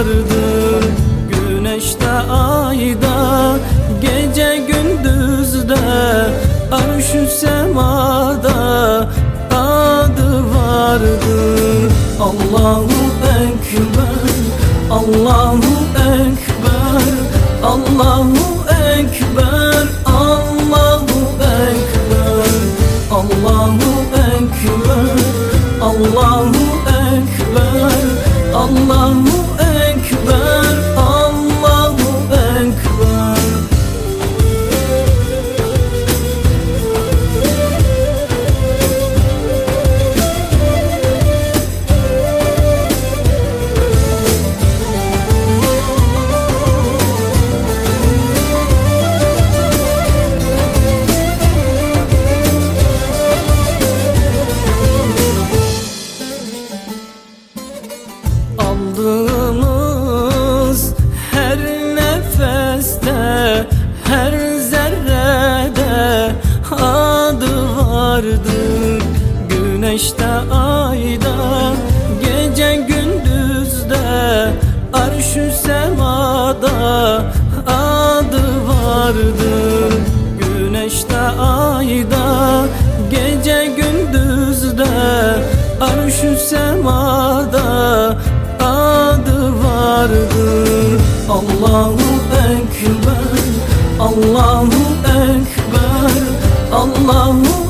vardır Güneşte ayda Gece gündüzde Arş-ı semada Adı vardır Allahu Ekber Allahu Ekber Allahu Ekber Allahu Ekber Allahu Ekber Allahu Ekber Allahu Ekber Ekber Allahu Ekber Aldım vardır. Güneşte ayda gece gündüzde Arş-ı semada adı vardır. Güneşte ayda gece gündüzde Arş-ı semada adı vardır. Allahu Ekber Allahu